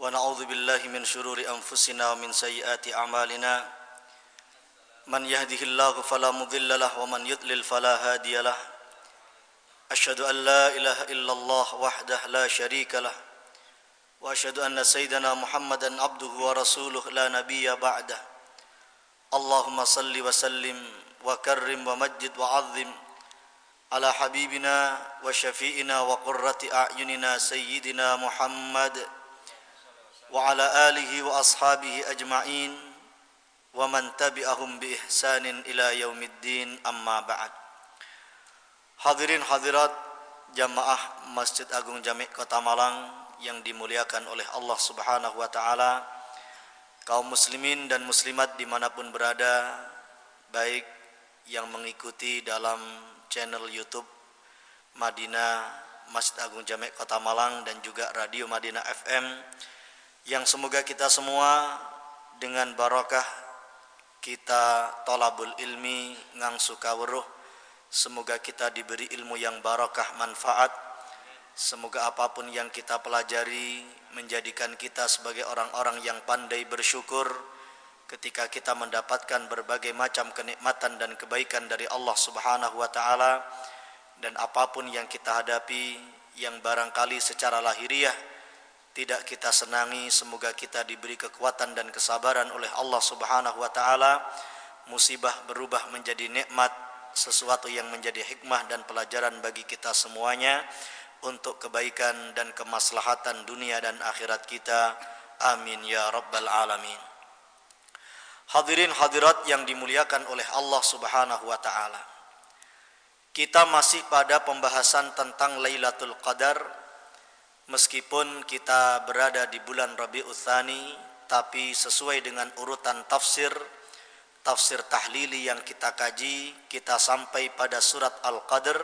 ونعوذ بالله من شرور أنفسنا ومن سيئات أعمالنا. من يهده الله فلا مضل له ومن يضلل فلا هادي له. أشهد أن لا إله إلا الله وحده لا شريك له. وأشهد أن سيدنا محمدا عبده ورسوله لا نبي بعده. اللهم صل وسلم وكرم ومجد وعظم على حبيبنا وشفيئنا وقرة أعيننا سيدنا محمد وعلى آله وأصحابه أجمعين ومن تبعهم بإحسان إلى يوم الدين أما بعد Hadirin hadirat jamaah Masjid Agung Jami Kota Malang yang dimuliakan oleh Allah Subhanahu wa taala, kaum muslimin dan muslimat dimanapun berada, baik yang mengikuti dalam channel YouTube Madinah Masjid Agung Jami Kota Malang dan juga Radio Madinah FM yang semoga kita semua dengan barakah kita tolabul ilmi ngangsu kawruh semoga kita diberi ilmu yang barakah manfaat. Semoga apa pun yang kita pelajari menjadikan kita sebagai orang-orang yang pandai bersyukur ketika kita mendapatkan berbagai macam kenikmatan dan kebaikan dari Allah Subhanahu wa taala dan apa pun yang kita hadapi yang barangkali secara lahiriah tidak kita senangi semoga kita diberi kekuatan dan kesabaran oleh Allah Subhanahu wa taala. Musibah berubah menjadi nikmat sesuatu yang menjadi hikmah dan pelajaran bagi kita semuanya untuk kebaikan dan kemaslahatan dunia dan akhirat kita. Amin ya rabbal alamin. Hadirin hadirat yang dimuliakan oleh Allah Subhanahu wa taala. Kita masih pada pembahasan tentang Lailatul Qadar meskipun kita berada di bulan Rabiul Tsani tapi sesuai dengan urutan tafsir tafsir tahlili yang kita kaji kita sampai pada surat Al-Qadr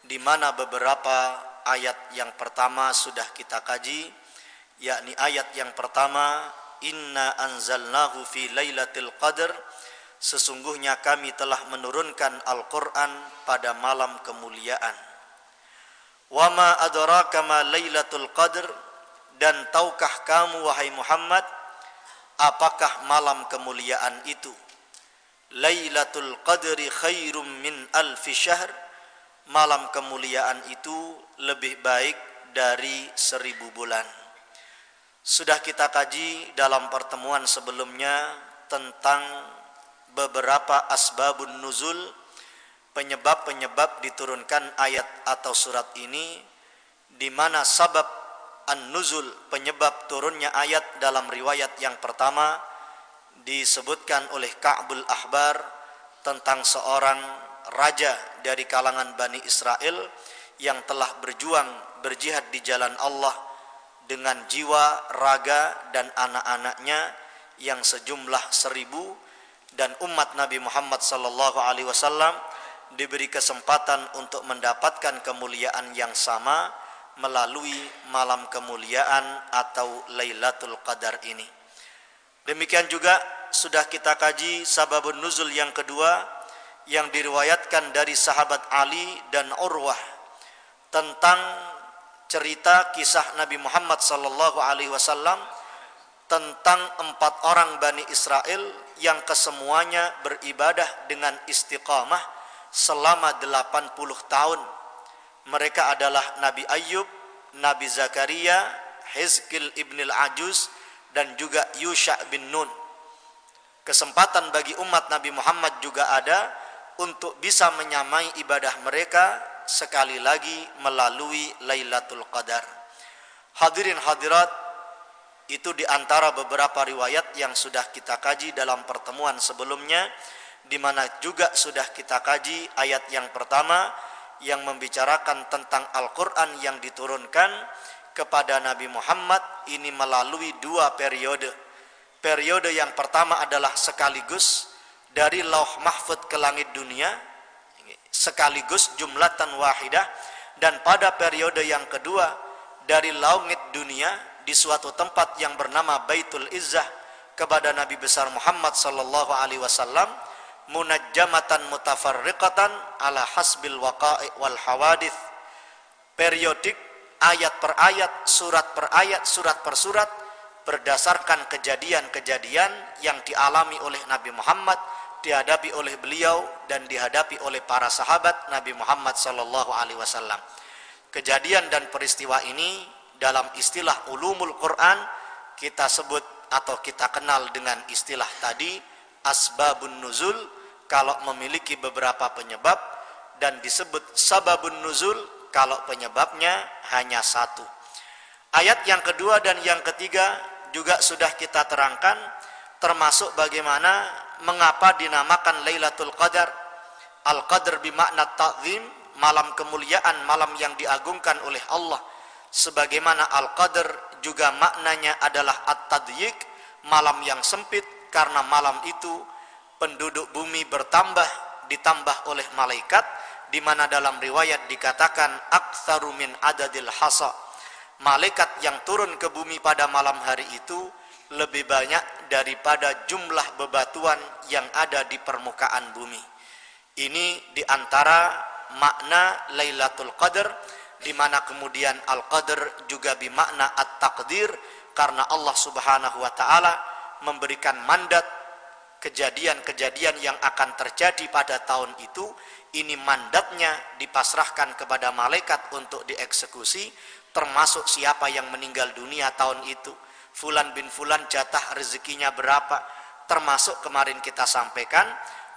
di mana beberapa ayat yang pertama sudah kita kaji yakni ayat yang pertama inna anzalnahu fi lailatul qadr sesungguhnya kami telah menurunkan Al-Qur'an pada malam kemuliaan Wama adraka ma Lailatul Qadr dan tahukah kamu wahai Muhammad apakah malam kemuliaan itu? Lailatul Qadri khairum min alfi syahr. Malam kemuliaan itu lebih baik dari seribu bulan. Sudah kita kaji dalam pertemuan sebelumnya tentang beberapa asbabun nuzul penyebab-penyebab diturunkan ayat atau surat ini di mana sabab an-nuzul penyebab turunnya ayat dalam riwayat yang pertama disebutkan oleh Ka'bul Ahbar tentang seorang raja dari kalangan Bani Israel yang telah berjuang berjihad di jalan Allah dengan jiwa, raga dan anak-anaknya yang sejumlah seribu dan umat Nabi Muhammad sallallahu alaihi wasallam diberi kesempatan untuk mendapatkan kemuliaan yang sama melalui malam kemuliaan atau Lailatul Qadar ini. Demikian juga sudah kita kaji sababun nuzul yang kedua yang diriwayatkan dari sahabat Ali dan Urwah tentang cerita kisah Nabi Muhammad sallallahu alaihi wasallam tentang empat orang Bani Israel yang kesemuanya beribadah dengan istiqamah selama 80 tahun. Mereka adalah Nabi Ayub, Nabi Zakaria, Hizkil ibn al-Ajuz, dan juga Yusha bin Nun. Kesempatan bagi umat Nabi Muhammad juga ada untuk bisa menyamai ibadah mereka sekali lagi melalui Lailatul Qadar. Hadirin hadirat, itu di antara beberapa riwayat yang sudah kita kaji dalam pertemuan sebelumnya di mana juga sudah kita kaji ayat yang pertama yang membicarakan tentang Al-Qur'an yang diturunkan kepada Nabi Muhammad ini melalui dua periode. Periode yang pertama adalah sekaligus dari Lauh Mahfud ke langit dunia sekaligus jumlatan wahidah dan pada periode yang kedua dari langit dunia di suatu tempat yang bernama Baitul Izzah kepada Nabi besar Muhammad sallallahu alaihi wasallam munajjamatan mutafarriqatan ala hasbil waqa'i wal hawadith periodik ayat per ayat surat per ayat surat per surat berdasarkan kejadian-kejadian yang dialami oleh Nabi Muhammad, dihadapi oleh beliau dan dihadapi oleh para sahabat Nabi Muhammad sallallahu alaihi wasallam. Kejadian dan peristiwa ini dalam istilah ulumul Quran kita sebut atau kita kenal dengan istilah tadi asbabun nuzul kalau memiliki beberapa penyebab dan disebut sababun nuzul kalau penyebabnya hanya satu. Ayat yang kedua dan yang ketiga juga sudah kita terangkan termasuk bagaimana mengapa dinamakan Lailatul Qadar. Al-Qadar bermakna ta'zim, malam kemuliaan, malam yang diagungkan oleh Allah. Sebagaimana Al-Qadar juga maknanya adalah at-tadyik, malam yang sempit karena malam itu penduduk bumi bertambah ditambah oleh malaikat di mana dalam riwayat dikatakan aktsaru min adadil hasa malaikat yang turun ke bumi pada malam hari itu lebih banyak daripada jumlah bebatuan yang ada di permukaan bumi. Ini di antara makna Lailatul Qadar di mana kemudian Al-Qadar juga bermakna At-Taqdir karena Allah Subhanahu wa taala memberikan mandat kejadian-kejadian yang akan terjadi pada tahun itu ini mandatnya dipasrahkan kepada malaikat untuk dieksekusi termasuk siapa yang meninggal dunia tahun itu. Fulan bin fulan jatah rezekinya berapa? Termasuk kemarin kita sampaikan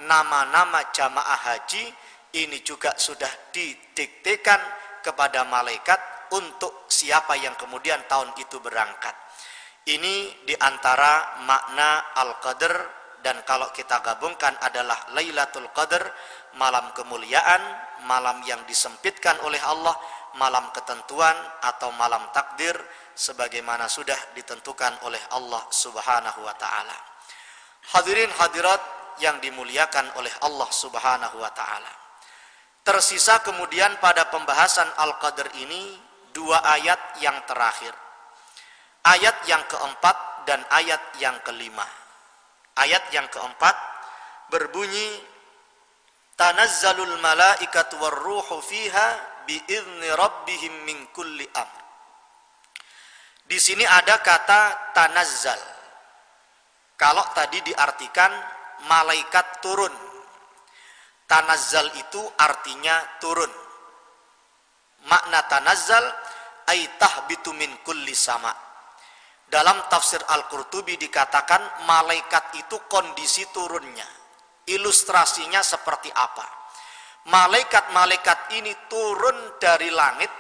nama-nama jamaah haji ini juga sudah didiktekan kepada malaikat untuk siapa yang kemudian tahun itu berangkat. Ini di antara makna Al-Qadr dan kalau kita gabungkan adalah Lailatul Qadr malam kemuliaan malam yang disempitkan oleh Allah malam ketentuan atau malam takdir sebagaimana sudah ditentukan oleh Allah Subhanahu wa taala. Hadirin hadirat yang dimuliakan oleh Allah Subhanahu wa taala. Tersisa kemudian pada pembahasan Al-Qadr ini dua ayat yang terakhir. Ayat yang keempat dan ayat yang kelima. Ayat yang keempat berbunyi Tanazzalul malaikatu warruhu fiha biizni rabbihim min kulli amr. Di sini ada kata tanazzal. Kalau tadi diartikan malaikat turun. Tanazzal itu artinya turun. Makna tanazzal ay tahbitu min kulli sama. Dalam tafsir Al-Qurtubi dikatakan malaikat itu kondisi turunnya. Ilustrasinya seperti apa? malaikat-malaikat ini turun dari langit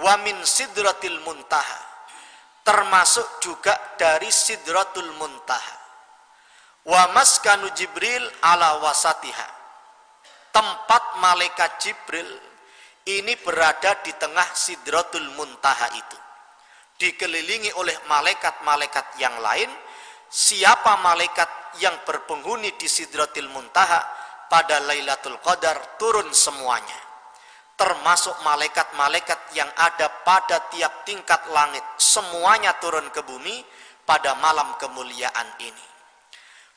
wamin sidratil muntaha termasuk juga dari sidratul muntaha wa maskanu jibril ala wasatiha tempat malaikat jibril ini berada di tengah sidratul muntaha itu dikelilingi oleh malaikat-malaikat yang lain siapa malaikat yang berpenghuni di sidratul muntaha pada Lailatul Qadar turun semuanya? Termasuk malaikat-malaikat yang ada pada tiap tingkat langit semuanya turun ke bumi pada malam kemuliaan ini.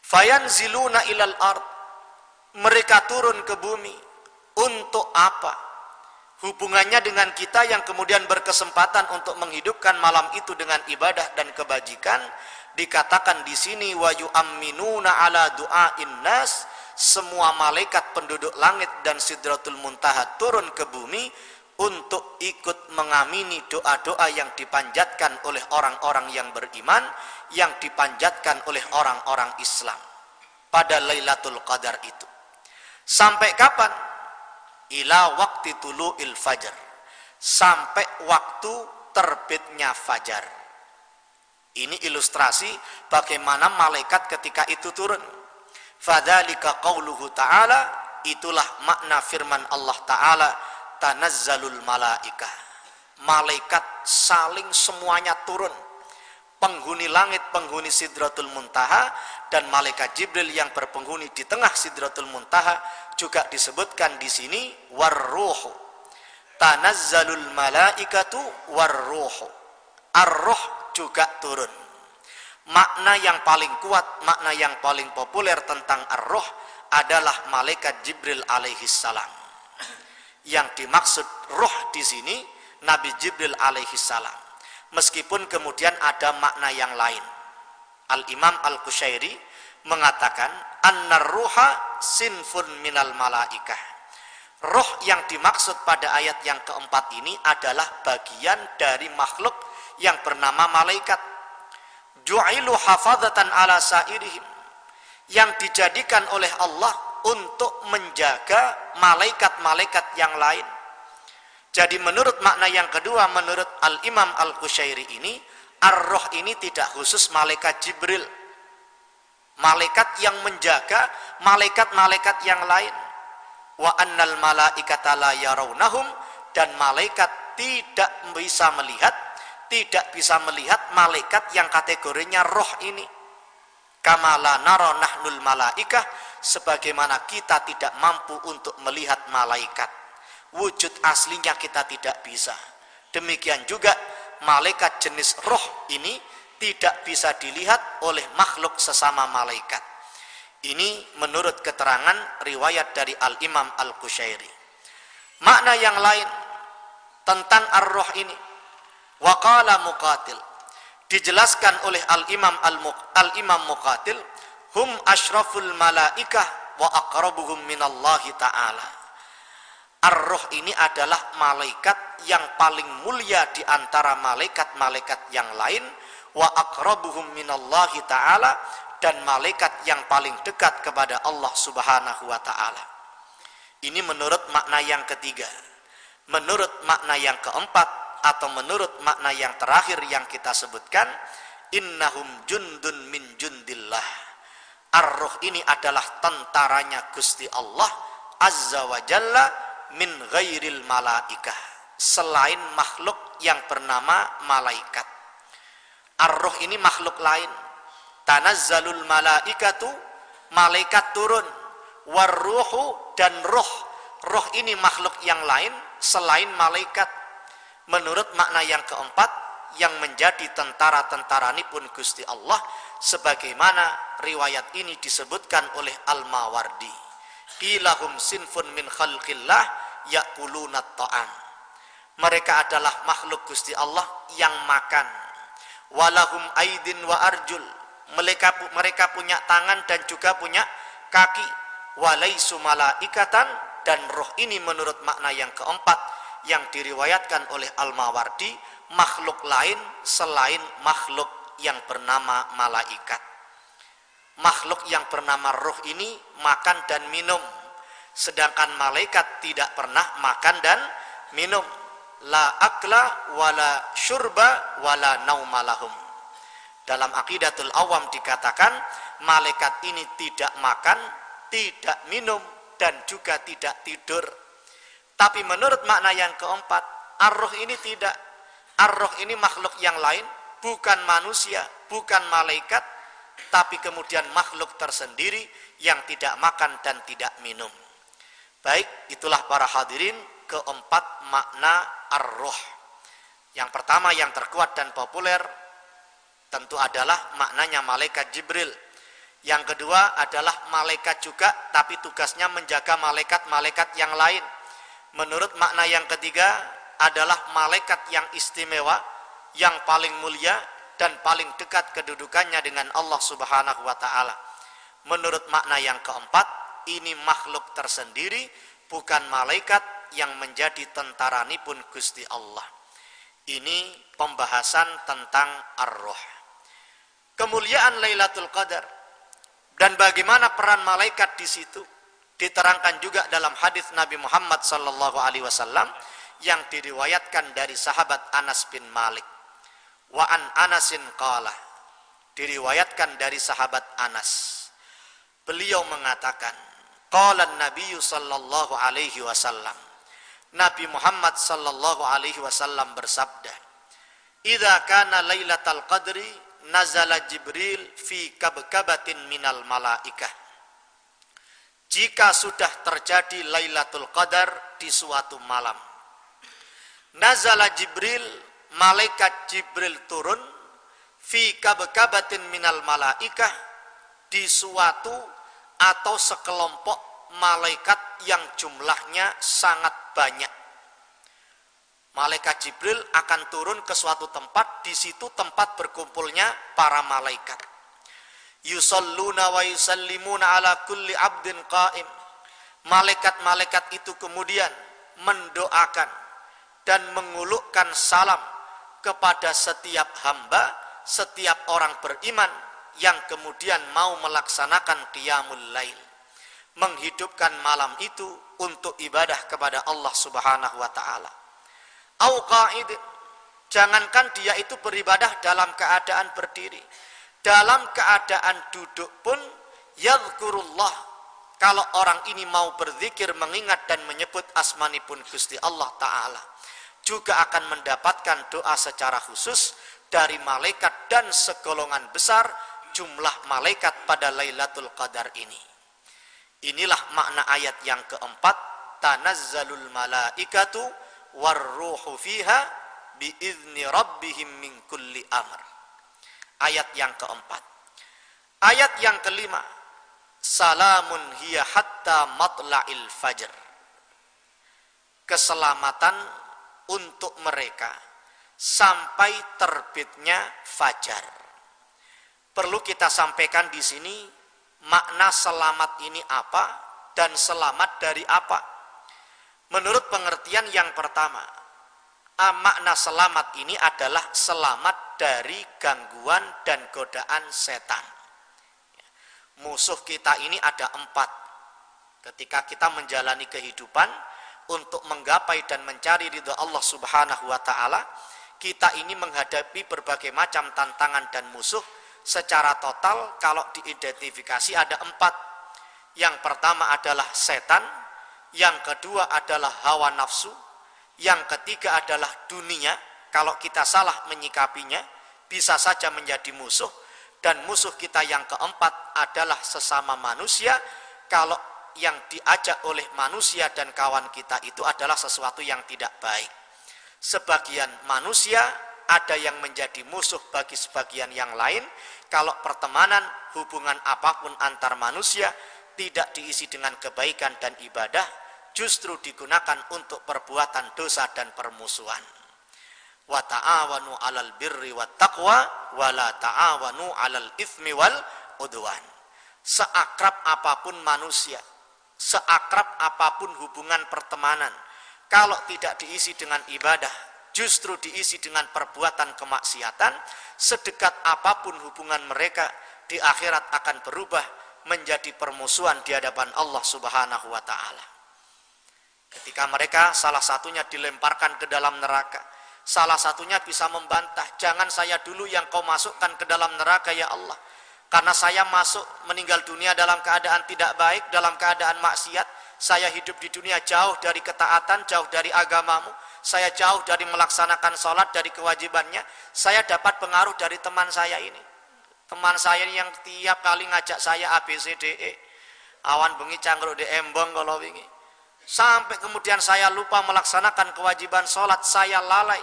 Fayanziluna ilal ard mereka turun ke bumi untuk apa hubungannya dengan kita yang kemudian berkesempatan untuk menghidupkan malam itu dengan ibadah dan kebajikan dikatakan di sini wa yu'minuna ala du'ain nas semua malaikat penduduk langit dan sidratul muntaha turun ke bumi untuk ikut mengamini doa-doa yang dipanjatkan oleh orang-orang yang beriman yang dipanjatkan oleh orang-orang Islam pada Lailatul Qadar itu. Sampai kapan? Ila waktu il fajar. Sampai waktu terbitnya fajar. Ini ilustrasi bagaimana malaikat ketika itu turun Fadzalika qauluhu ta'ala itulah makna firman Allah taala tanazzalul malaikah. Malaikat saling semuanya turun. Penghuni langit, penghuni Sidratul Muntaha dan malaikat Jibril yang berpenghuni di tengah Sidratul Muntaha juga disebutkan di sini warruhu. Tanazzalul malaikatu warruhu. Ar-ruh juga turun makna yang paling kuat, makna yang paling populer tentang ar-roh adalah malaikat Jibril alaihi salam. Yang dimaksud roh di sini Nabi Jibril alaihi salam. Meskipun kemudian ada makna yang lain. Al-Imam Al-Qushairi mengatakan annar ruha sinfun minal malaikah. Roh yang dimaksud pada ayat yang keempat ini adalah bagian dari makhluk yang bernama malaikat. Ju'ilu hafadatan ala sairihim. Yang dijadikan oleh Allah untuk menjaga malaikat-malaikat yang lain. Jadi menurut makna yang kedua, menurut Al-Imam Al-Qushairi ini, Ar-Roh ini tidak khusus malaikat Jibril. Malaikat yang menjaga malaikat-malaikat yang lain. Wa annal malaikata la yarawnahum dan malaikat tidak bisa melihat, tidak bisa melihat malaikat yang kategorinya roh ini. Kamala naro nahnul malaikah sebagaimana kita tidak mampu untuk melihat malaikat. Wujud aslinya kita tidak bisa. Demikian juga malaikat jenis roh ini tidak bisa dilihat oleh makhluk sesama malaikat. Ini menurut keterangan riwayat dari Al-Imam Al-Qushairi. Makna yang lain tentang ar-roh ini. Waqala muqatil. Dijelaskan oleh Al-Imam Al-Imam Muqatil hum ashraful malaikah wa aqrabuhum minallahi ta'ala. Ar-Ruh ini adalah malaikat yang paling mulia di antara malaikat-malaikat yang lain wa aqrabuhum minallahi ta'ala dan malaikat yang paling dekat kepada Allah Subhanahu wa taala. Ini menurut makna yang ketiga. Menurut makna yang keempat atau menurut makna yang terakhir yang kita sebutkan, innahum jundun min jundillah Ar-Ruh ini adalah tentaranya Gusti Allah Azza wa Jalla min ghairil malaikah selain makhluk yang bernama malaikat. Ar-Ruh ini makhluk lain. Tanazzalul malaikatu malaikat turun warruhu dan roh. Roh ini makhluk yang lain selain malaikat. Menurut makna yang keempat yang menjadi tentara-tentara ini pun Gusti Allah sebagaimana riwayat ini disebutkan oleh Al-Mawardi qilahum sinfun min khalqillah yakuluna ta'am. Mereka adalah makhluk Gusti Allah yang makan. Walahum aidin wa arjul. Mereka mereka punya tangan dan juga punya kaki. Walaisu malaikatan. Dan roh ini menurut makna yang keempat yang diriwayatkan oleh Al-Mawardi makhluk lain selain makhluk yang bernama malaikat. Makhluk yang bernama roh ini makan dan minum. Sedangkan malaikat tidak pernah makan dan minum. La akla wala syurba wala naumalahum. Dalam akidatul awam dikatakan malaikat ini tidak makan, tidak minum dan juga tidak tidur. Tapi menurut makna yang keempat, ar-roh ini tidak. Ar-roh ini makhluk yang lain bukan manusia, bukan malaikat, tapi kemudian makhluk tersendiri yang tidak makan dan tidak minum. Baik, itulah para hadirin keempat makna ar-ruh. Yang pertama yang terkuat dan populer tentu adalah maknanya malaikat Jibril. Yang kedua adalah malaikat juga tapi tugasnya menjaga malaikat-malaikat yang lain. Menurut makna yang ketiga adalah malaikat yang istimewa yang paling mulia dan paling dekat kedudukannya dengan Allah Subhanahu wa taala. Menurut makna yang keempat, ini makhluk tersendiri bukan malaikat yang menjadi tentara pun Gusti Allah. Ini pembahasan tentang ar-ruh. Kemuliaan Lailatul Qadar dan bagaimana peran malaikat di situ diterangkan juga dalam hadis Nabi Muhammad sallallahu alaihi wasallam yang diriwayatkan dari sahabat Anas bin Malik Wa an Anasin qala. Diriwayatkan dari sahabat Anas. Beliau mengatakan, qala Nabi sallallahu alaihi wasallam. Nabi Muhammad sallallahu alaihi wasallam bersabda, "Idza kana lailatul qadri nazala Jibril fi kabkabatin minal malaikah." Jika sudah terjadi Lailatul Qadar di suatu malam, nazala Jibril malaikat Jibril turun fi kabkabatin minal malaikah di suatu atau sekelompok malaikat yang jumlahnya sangat banyak. Malaikat Jibril akan turun ke suatu tempat, di situ tempat berkumpulnya para malaikat. Yusalluna wa yusallimuna ala kulli abdin qaim. Malaikat-malaikat itu kemudian mendoakan dan mengulukkan salam kepada setiap hamba, setiap orang beriman yang kemudian mau melaksanakan qiyamul lail. Menghidupkan malam itu untuk ibadah kepada Allah Subhanahu wa taala. Au Jangankan dia itu beribadah dalam keadaan berdiri. Dalam keadaan duduk pun yadhkurullah. Kalau orang ini mau berzikir, mengingat dan menyebut asmani pun Gusti Allah Ta'ala. Juga akan mendapatkan doa secara khusus dari malaikat dan segolongan besar jumlah malaikat pada Lailatul Qadar ini. Inilah makna ayat yang keempat, tanazzalul malaikatu warruhu fiha biizni rabbihim min kulli amr. Ayat yang keempat. Ayat yang kelima, salamun hiya hatta matla'il fajr. Keselamatan untuk mereka sampai terbitnya fajar. Perlu kita sampaikan di sini makna selamat ini apa dan selamat dari apa. Menurut pengertian yang pertama, makna selamat ini adalah selamat dari gangguan dan godaan setan. Musuh kita ini ada empat. Ketika kita menjalani kehidupan untuk menggapai dan mencari ridho Allah Subhanahu wa taala, kita ini menghadapi berbagai macam tantangan dan musuh secara total kalau diidentifikasi ada empat. Yang pertama adalah setan, yang kedua adalah hawa nafsu, yang ketiga adalah dunia. Kalau kita salah menyikapinya, bisa saja menjadi musuh. Dan musuh kita yang keempat adalah sesama manusia. Kalau yang diajak oleh manusia dan kawan kita itu adalah sesuatu yang tidak baik. Sebagian manusia ada yang menjadi musuh bagi sebagian yang lain kalau pertemanan hubungan apa pun antar manusia tidak diisi dengan kebaikan dan ibadah justru digunakan untuk perbuatan dosa dan permusuhan. Wa ta'awanu 'alal birri wat taqwa wa la ta'awanu 'alal itsmi wal udwan. Seakrab apa pun manusia seakrab apa pun hubungan pertemanan kalau tidak diisi dengan ibadah justru diisi dengan perbuatan kemaksiatan, sedekat apa pun hubungan mereka di akhirat akan berubah menjadi permusuhan di hadapan Allah Subhanahu wa taala. Ketika mereka salah satunya dilemparkan ke dalam neraka, salah satunya bisa membantah, "Jangan saya dulu yang kau masukkan ke dalam neraka ya Allah." Karena saya masuk meninggal dunia dalam keadaan tidak baik, dalam keadaan maksiat, saya hidup di dunia jauh dari ketaatan, jauh dari agamamu, saya jauh dari melaksanakan sholat dari kewajibannya, saya dapat pengaruh dari teman saya ini. Teman saya yang tiap kali ngajak saya ABCDE, awan bengi cangkruk di embong kalau wingi. Sampai kemudian saya lupa melaksanakan kewajiban sholat, saya lalai.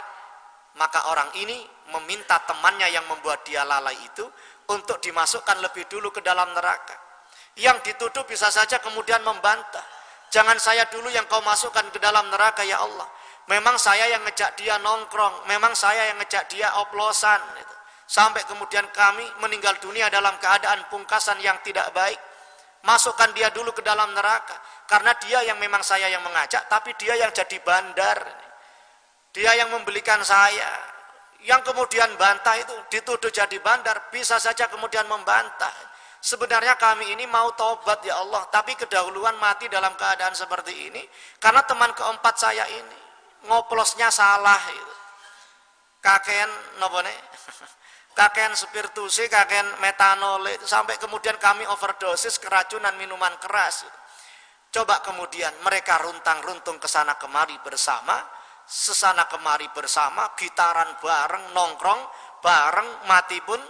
Maka orang ini meminta temannya yang membuat dia lalai itu untuk dimasukkan lebih dulu ke dalam neraka. Yang dituduh bisa saja kemudian membantah. Jangan saya dulu yang kau masukkan ke dalam neraka ya Allah. Memang saya yang ngejak dia nongkrong, memang saya yang ngejak dia oplosan. Gitu. Sampai kemudian kami meninggal dunia dalam keadaan pungkasan yang tidak baik. Masukkan dia dulu ke dalam neraka. Karena dia yang memang saya yang mengajak, tapi dia yang jadi bandar. Dia yang membelikan saya. Yang kemudian bantah itu dituduh jadi bandar, bisa saja kemudian membantah. Sebenarnya kami ini mau tobat ya Allah, tapi kedahuluan mati dalam keadaan seperti ini karena teman keempat saya ini ngoplosnya salah itu. Kakean nopo nih? Kakean spiritusi, kakean metanol sampai kemudian kami overdosis keracunan minuman keras. Itu. Coba kemudian mereka runtang-runtung ke sana kemari bersama, sesana kemari bersama, gitaran bareng, nongkrong bareng, mati pun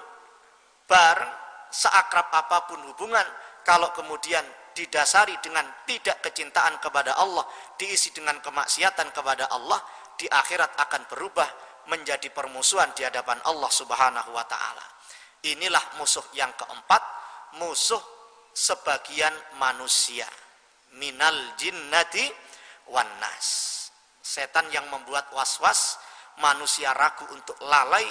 bareng, seakrab apa pun hubungan, kalau kemudian didasari dengan tidak kecintaan kepada Allah, diisi dengan kemaksiatan kepada Allah, di akhirat akan berubah menjadi permusuhan di hadapan Allah Subhanahu wa taala. Inilah musuh yang keempat, musuh sebagian manusia. Minal jinnati wan nas. Setan yang membuat was-was, manusia ragu untuk lalai,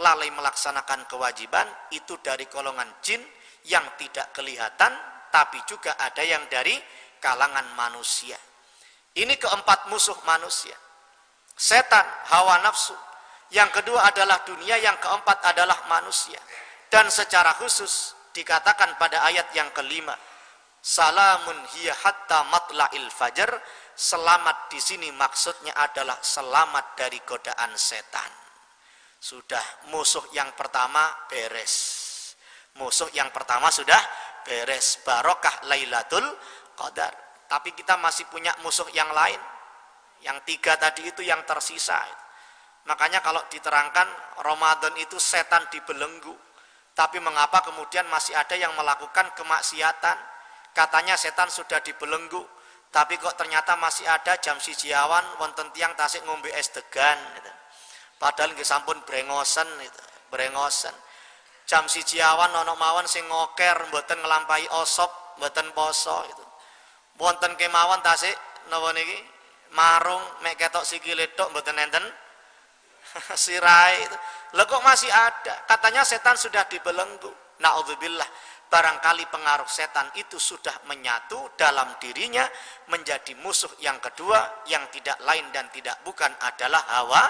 lalai melaksanakan kewajiban, itu dari golongan jin yang tidak kelihatan, tapi juga ada yang dari kalangan manusia. Ini keempat musuh manusia. Setan, hawa nafsu. Yang kedua adalah dunia, yang keempat adalah manusia. Dan secara khusus dikatakan pada ayat yang kelima, Salamun hiya hatta matla'il fajar. Selamat di sini maksudnya adalah selamat dari godaan setan. Sudah musuh yang pertama beres. Musuh yang pertama sudah beres. Barokah Lailatul Qadar. Tapi kita masih punya musuh yang lain. Yang tiga tadi itu yang tersisa. Makanya kalau diterangkan Ramadan itu setan dibelenggu. Tapi mengapa kemudian masih ada yang melakukan kemaksiatan? Katanya setan sudah dibelenggu, tapi kok ternyata masih ada jam sijiawan wonten tiang tasik ngombe es degan gitu. Padahal nggih sampun brengosen gitu, brengosen. Jam sijiawan nono mawon sing ngoker mboten nglampahi osop, mboten poso itu. Wonten kemawon tasik napa niki marung mek ketok sikile tok mboten enten sirai itu. Kok masih ada? Katanya setan sudah dibelenggu. Nauzubillah barangkali pengaruh setan itu sudah menyatu dalam dirinya menjadi musuh yang kedua yang tidak lain dan tidak bukan adalah hawa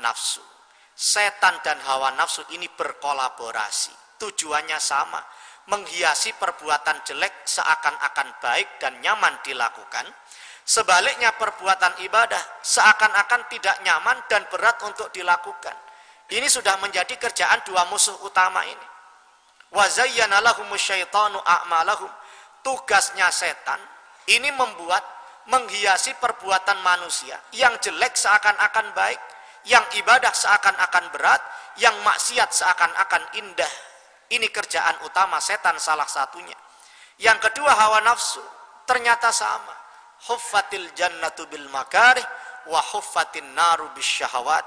nafsu. Setan dan hawa nafsu ini berkolaborasi. Tujuannya sama, menghiasi perbuatan jelek seakan-akan baik dan nyaman dilakukan. Sebaliknya perbuatan ibadah seakan-akan tidak nyaman dan berat untuk dilakukan. Ini sudah menjadi kerjaan dua musuh utama ini. Tugasnya setan ini membuat menghiasi perbuatan manusia yang jelek seakan-akan baik, yang ibadah seakan-akan berat, yang maksiat seakan-akan indah. Ini kerjaan utama setan salah satunya. Yang kedua hawa nafsu ternyata sama. Huffatil jannatu bil makarih wa huffatin naru syahawat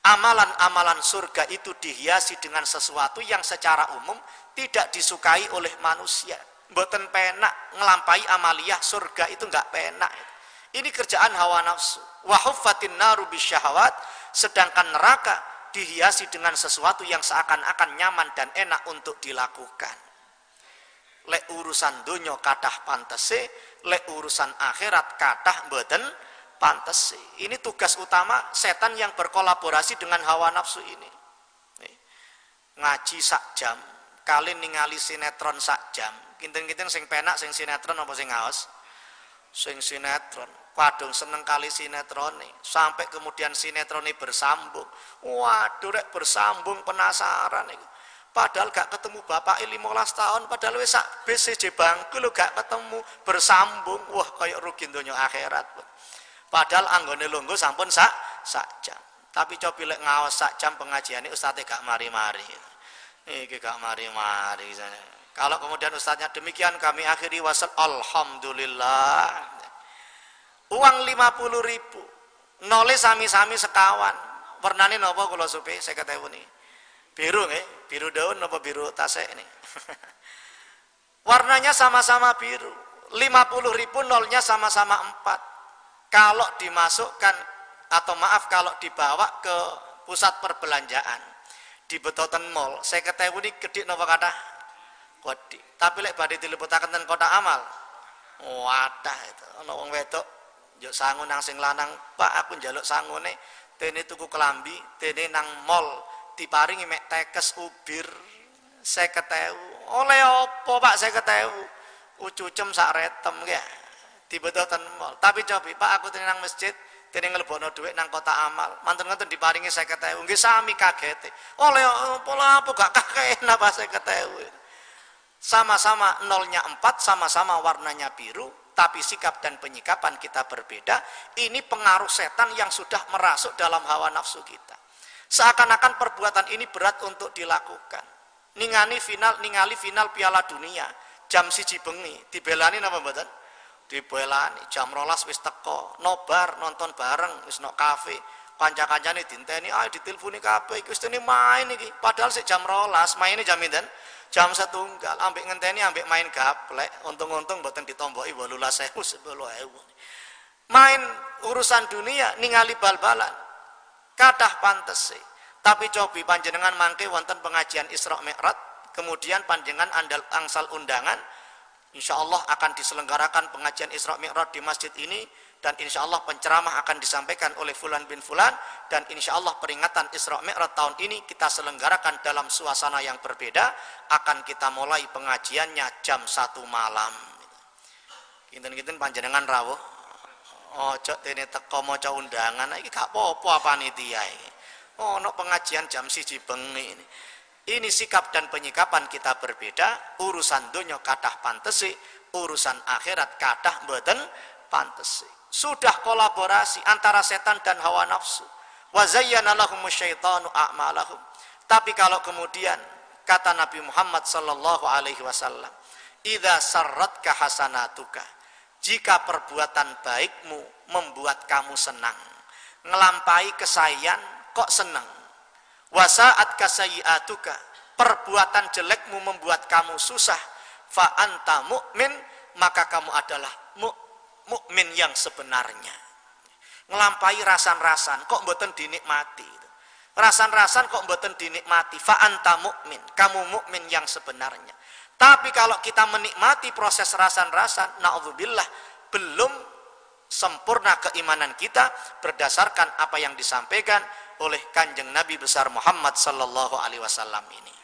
amalan-amalan surga itu dihiasi dengan sesuatu yang secara umum tidak disukai oleh manusia. Mboten penak ngelampai amaliyah surga itu enggak penak. Ini kerjaan hawa nafsu. Wa huffatin naru bisyahawat sedangkan neraka dihiasi dengan sesuatu yang seakan-akan nyaman dan enak untuk dilakukan. Le urusan dunia kadah pantese, le urusan akhirat kadah pantas. Ini tugas utama setan yang berkolaborasi dengan hawa nafsu ini. Ngaji sak jam, kali ningali sinetron sak jam. Kinten-kinten sing penak sing sinetron apa sing ngaos? Sing sinetron. Kadung seneng kali sinetron nih. Sampai kemudian sinetron ini bersambung. Waduh rek bersambung penasaran nih. Padahal gak ketemu bapak 15 tahun, padahal wis sak BCJ bangku lo gak ketemu bersambung. Wah, kayak rugi dunia akhirat. Padahal anggone lungguh sampun sak sak jam. Tapi coba lek ngawas sak jam pengajian ini ustadz gak mari-mari. Iki gak mari-mari. Kalau kemudian ustadznya demikian kami akhiri wasal alhamdulillah. Uang lima puluh ribu. Nole sami-sami sekawan. Warnane nopo kula saya ketahui nih. Biru nih, biru daun nopo biru tasek ini. Warnanya sama-sama biru. Lima puluh ribu nolnya sama-sama empat kalau dimasukkan atau maaf kalau dibawa ke pusat perbelanjaan di Betoten Mall saya ketahui ini gede nopo kata kodi tapi lek badhe dilebetaken ten kota amal wadah itu ana wong wedok njuk sangu nang sing lanang Pak aku njaluk sangune tene tuku kelambi tene nang mall diparingi mek tekes ubir saya ketahui oleh apa Pak saya ketahui ucucem sak retem ya dibedoten mall. Tapi coba Pak aku tenang masjid, tenang ngelebono duit nang kota amal. Mantan ngoten diparingi saya ketahui, nggih sami kagete. Oleh pola apa gak kakek napa saya ketahui. Sama-sama nolnya empat, sama-sama warnanya biru, tapi sikap dan penyikapan kita berbeda. Ini pengaruh setan yang sudah merasuk dalam hawa nafsu kita. Seakan-akan perbuatan ini berat untuk dilakukan. Ningani final, ningali final Piala Dunia jam siji bengi, dibelani napa mboten? dibelani jam rolas wis teko nobar nonton bareng wis no kafe kanca-kancane dinteni ayo diteleponi kabeh iki wis main iki. Padahal sik jam rolas maine jam pinten? Jam setunggal. Ambek ngenteni ambek main gaplek. Untung-untung mboten ditomboki 18000 10000 main urusan dunia ningali bal-balan. Pantes sih. Tapi cobi panjenengan mangke wonten pengajian Isra Mi'raj, kemudian panjenengan andal angsal undangan, insya Allah akan diselenggarakan pengajian Isra Mi'raj di masjid ini dan insya Allah penceramah akan disampaikan oleh Fulan bin Fulan. Dan insya Allah peringatan Isra Mi'raj tahun ini kita selenggarakan dalam suasana yang berbeda. Akan kita mulai pengajiannya jam satu malam. Kinten-kinten panjenengan rawuh. Ojo dene teko maca undangan. Iki gak apa-apa panitia oh no pengajian jam siji bengi ini. Ini sikap dan penyikapan kita berbeda. Urusan dunia kadah pantesi urusan akhirat kadah mboten pantesi sudah kolaborasi antara setan dan hawa nafsu. Wa zayyana a'malahum. Tapi kalau kemudian kata Nabi Muhammad sallallahu alaihi wasallam, "Idza sarratka hasanatuka." Jika perbuatan baikmu membuat kamu senang, ngelampai kesayan kok senang. Wasaat kasayiatuka, perbuatan jelekmu membuat kamu susah, fa anta mu'min, maka kamu adalah mu'min mukmin yang sebenarnya. Ngelampai rasan-rasan kok mboten dinikmati. Rasan-rasan kok mboten dinikmati. Fa anta mukmin, kamu mukmin yang sebenarnya. Tapi kalau kita menikmati proses rasan-rasan, naudzubillah belum sempurna keimanan kita berdasarkan apa yang disampaikan oleh kanjeng Nabi besar Muhammad sallallahu alaihi wasallam ini.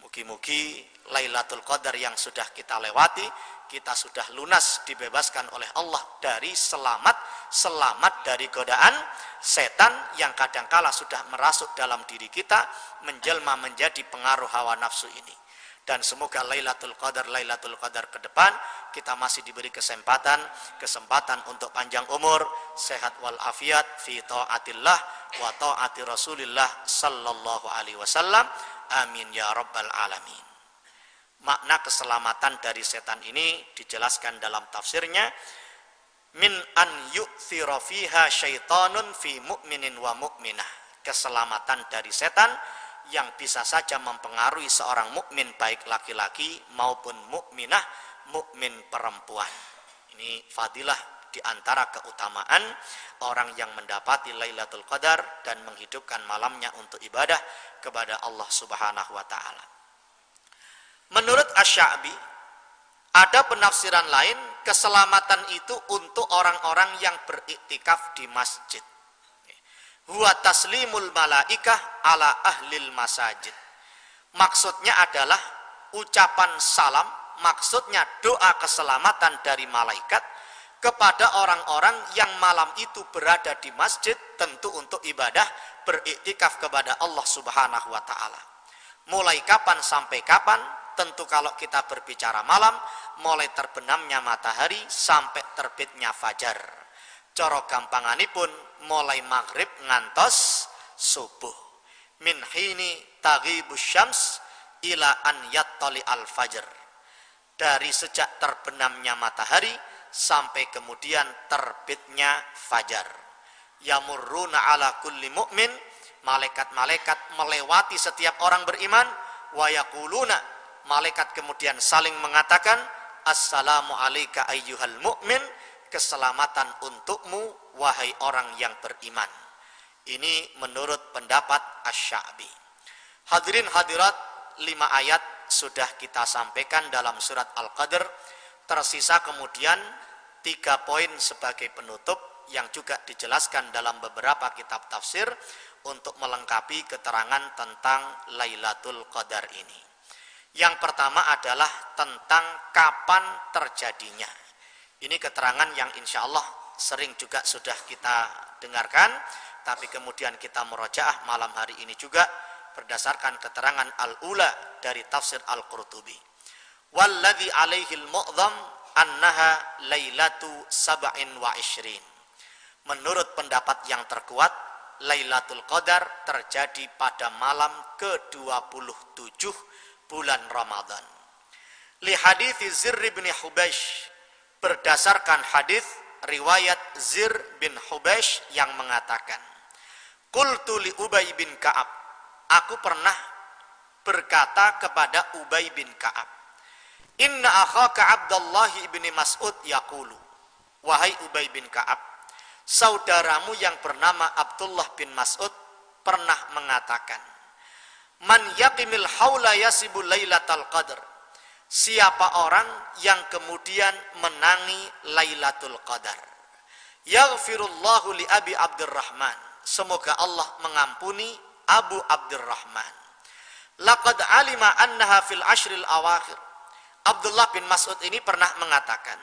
Mugi-mugi Lailatul Qadar yang sudah kita lewati kita sudah lunas dibebaskan oleh Allah dari selamat selamat dari godaan setan yang kadangkala sudah merasuk dalam diri kita menjelma menjadi pengaruh hawa nafsu ini. Dan semoga Lailatul Qadar Lailatul Qadar ke depan kita masih diberi kesempatan kesempatan untuk panjang umur sehat wal afiat fi taatillah wa taati Rasulillah sallallahu alaihi wasallam. Amin ya rabbal alamin makna keselamatan dari setan ini dijelaskan dalam tafsirnya min an yu'thira fiha syaitanun fi mu'minin wa mu'minah. Keselamatan dari setan yang bisa saja mempengaruhi seorang mukmin baik laki-laki maupun mukminah mukmin perempuan. Ini fadilah di antara keutamaan orang yang mendapati Lailatul Qadar dan menghidupkan malamnya untuk ibadah kepada Allah Subhanahu wa taala Menurut Asy-Sya'bi, ada penafsiran lain keselamatan itu untuk orang-orang yang beriktikaf di masjid. Huwa taslimul malaikah ala ahlil masajid. Maksudnya adalah ucapan salam, maksudnya doa keselamatan dari malaikat kepada orang-orang yang malam itu berada di masjid tentu untuk ibadah beriktikaf kepada Allah Subhanahu wa taala. Mulai kapan sampai kapan? Tentu kalau kita berbicara malam, mulai terbenamnya matahari sampai terbitnya fajar. Coro gampangani pun mulai maghrib ngantos subuh. Min hini taghibus syams ila an yattali al fajr. Dari sejak terbenamnya matahari sampai kemudian terbitnya fajar. Yamurruna ala kulli mu'min, malaikat-malaikat melewati setiap orang beriman, wa yaquluna malaikat kemudian saling mengatakan assalamu alayka ayyuhal mu'min keselamatan untukmu wahai orang yang beriman. Ini menurut pendapat Asy-Sya'bi. Hadirin hadirat lima ayat sudah kita sampaikan dalam surat Al-Qadr. Tersisa kemudian tiga poin sebagai penutup yang juga dijelaskan dalam beberapa kitab tafsir untuk melengkapi keterangan tentang Lailatul Qadar ini. Yang pertama adalah tentang kapan terjadinya. Ini keterangan yang insya Allah sering juga sudah kita dengarkan, tapi kemudian kita merojaah malam hari ini juga berdasarkan keterangan al-ula dari tafsir al-Qurtubi. Walladhi alaihi al-mu'zam annaha lailatu sab'in wa ishrin. Menurut pendapat yang terkuat, Lailatul Qadar terjadi pada malam ke-27 bulan Ramadan. Li hadis Zir bin Hubeish berdasarkan hadis riwayat Zir bin Hubeish yang mengatakan, Qultu li Ubay bin Ka'ab, aku pernah berkata kepada Ubay bin Ka'ab, Inna akhaka Abdullah bin Mas'ud yaqulu, wahai Ubay bin Ka'ab, saudaramu yang bernama Abdullah bin Mas'ud pernah mengatakan, Man yaqimil haula yasibu lailatul qadr. Siapa orang yang kemudian menangi Lailatul Qadar. Yaghfirullahu li Abi Abdurrahman. Semoga Allah mengampuni Abu Abdurrahman. Laqad alima annaha fil ashril awakhir. Abdullah bin Mas'ud ini pernah mengatakan,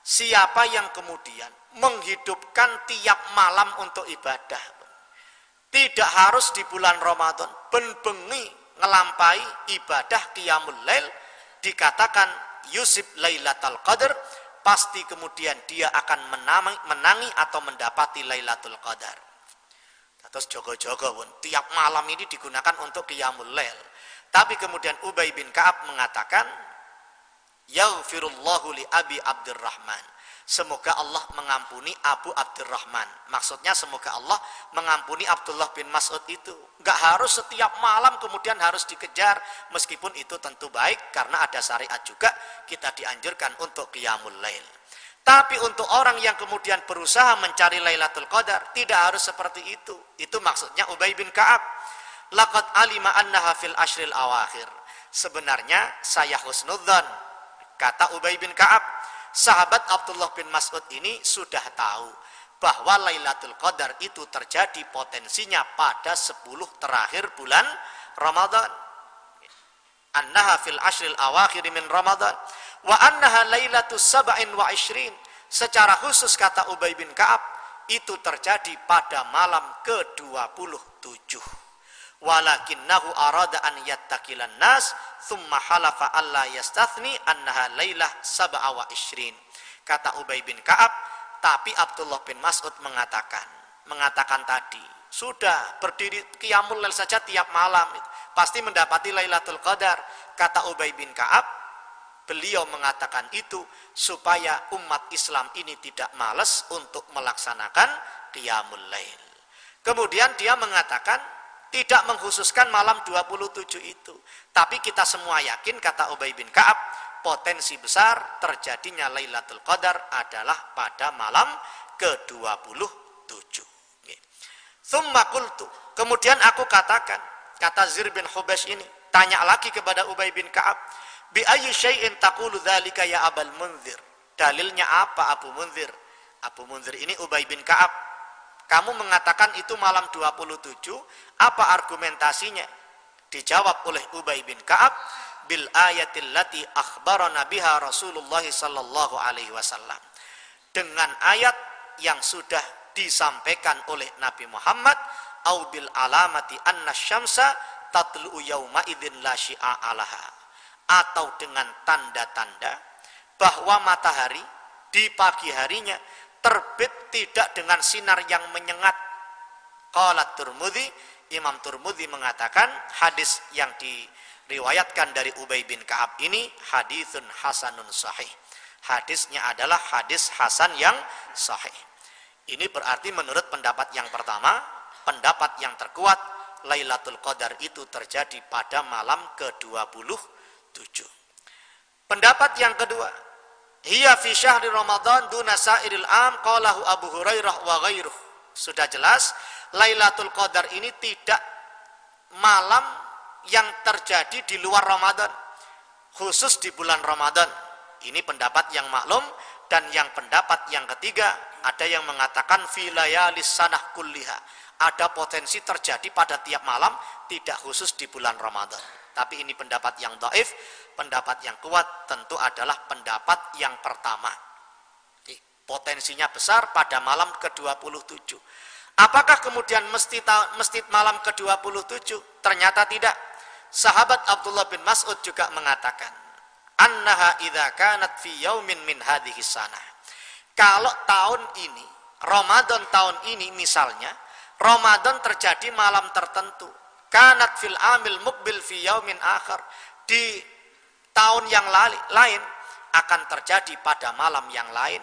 siapa yang kemudian menghidupkan tiap malam untuk ibadah. Tidak harus di bulan Ramadan, ben-bengi ngelampai ibadah qiyamul lail dikatakan Yusuf Lailatul Qadar pasti kemudian dia akan menangi, menangi atau mendapati Lailatul Qadar. Terus jogo-jogo pun tiap malam ini digunakan untuk qiyamul lail. Tapi kemudian Ubay bin Ka'ab mengatakan Yaghfirullahu li Abi Abdurrahman. Semoga Allah mengampuni Abu Abdurrahman. Maksudnya semoga Allah mengampuni Abdullah bin Mas'ud itu. Gak harus setiap malam kemudian harus dikejar. Meskipun itu tentu baik karena ada syariat juga kita dianjurkan untuk qiyamul lail. Tapi untuk orang yang kemudian berusaha mencari Lailatul Qadar tidak harus seperti itu. Itu maksudnya Ubay bin Ka'ab. Laqad alima annaha fil ashril awakhir. Sebenarnya saya husnudzan kata Ubay bin Ka'ab sahabat Abdullah bin Mas'ud ini sudah tahu bahwa Lailatul Qadar itu terjadi potensinya pada 10 terakhir bulan Ramadan. Annaha fil ashril awakhir min Ramadan wa annaha lailatus sab'in wa ishrin. Secara khusus kata Ubay bin Ka'ab itu terjadi pada malam ke-27 walakinnahu arada an yattaqilan nas thumma halafa alla yastathni annaha lailah sab'a wa ishrin. Kata Ubay bin Ka'ab tapi Abdullah bin Mas'ud mengatakan mengatakan tadi sudah berdiri qiyamul lail saja tiap malam pasti mendapati Lailatul Qadar. Kata Ubay bin Ka'ab beliau mengatakan itu supaya umat Islam ini tidak malas untuk melaksanakan qiyamul lail. Kemudian dia mengatakan tidak mengkhususkan malam 27 itu. Tapi kita semua yakin, kata Ubay bin Ka'ab, potensi besar terjadinya Lailatul Qadar adalah pada malam ke-27. Thumma kultu. Kemudian aku katakan, kata Zir bin Hubash ini, tanya lagi kepada Ubay bin Ka'ab, bi ayyi syai'in taqulu dzalika ya Abul Munzir? Dalilnya apa Abu Munzir? Abu Munzir ini Ubay bin Ka'ab kamu mengatakan itu malam 27, apa argumentasinya? Dijawab oleh Ubay bin Ka'ab bil ayatil lati akhbarana biha Rasulullah sallallahu alaihi wasallam. Dengan ayat yang sudah disampaikan oleh Nabi Muhammad au bil alamati anna syamsa tatlu'u yauma idzin la alaha atau dengan tanda-tanda bahwa matahari di pagi harinya terbit tidak dengan sinar yang menyengat. Qala Turmudi, Imam Turmudi mengatakan hadis yang diriwayatkan dari Ubay bin Ka'ab ini hadisun hasanun sahih. Hadisnya adalah hadis hasan yang sahih. Ini berarti menurut pendapat yang pertama, pendapat yang terkuat Lailatul Qadar itu terjadi pada malam ke-27. Pendapat yang kedua, Hiya fi syahri Ramadan duna sairil am qalahu Abu Hurairah wa ghairuh. Sudah jelas Lailatul Qadar ini tidak malam yang terjadi di luar Ramadan. Khusus di bulan Ramadan. Ini pendapat yang maklum dan yang pendapat yang ketiga ada yang mengatakan filayalis sanah kulliha. Ada potensi terjadi pada tiap malam tidak khusus di bulan Ramadan. Tapi ini pendapat yang doif pendapat yang kuat tentu adalah pendapat yang pertama. Potensinya besar pada malam ke-27. Apakah kemudian mesti, mesti malam ke-27? Ternyata tidak. Sahabat Abdullah bin Mas'ud juga mengatakan, "Annaha idza kanat fi yaumin min hadhihi sanah." Kalau tahun ini, Ramadan tahun ini misalnya, Ramadan terjadi malam tertentu, kanat fil amil mukbil fi yaumin akhar, di tahun yang lain akan terjadi pada malam yang lain.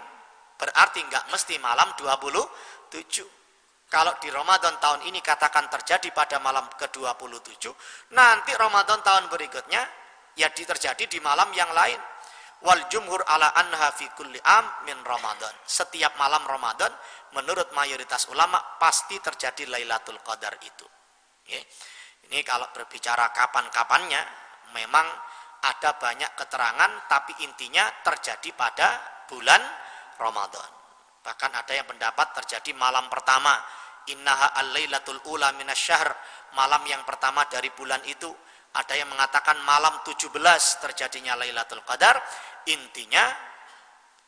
Berarti nggak mesti malam 27. Kalau di Ramadan tahun ini katakan terjadi pada malam ke-27, nanti Ramadan tahun berikutnya ya terjadi di malam yang lain. wal jumhur ala anha fi kulli am min Ramadan. Setiap malam Ramadan menurut mayoritas ulama pasti terjadi Lailatul Qadar itu. Ya. Ini kalau berbicara kapan-kapannya memang ada banyak keterangan tapi intinya terjadi pada bulan Ramadan. Bahkan ada yang pendapat terjadi malam pertama. Innaha al-lailatul ula minasyahr. Malam yang pertama dari bulan itu. Ada yang mengatakan malam 17 terjadinya Lailatul Qadar. Intinya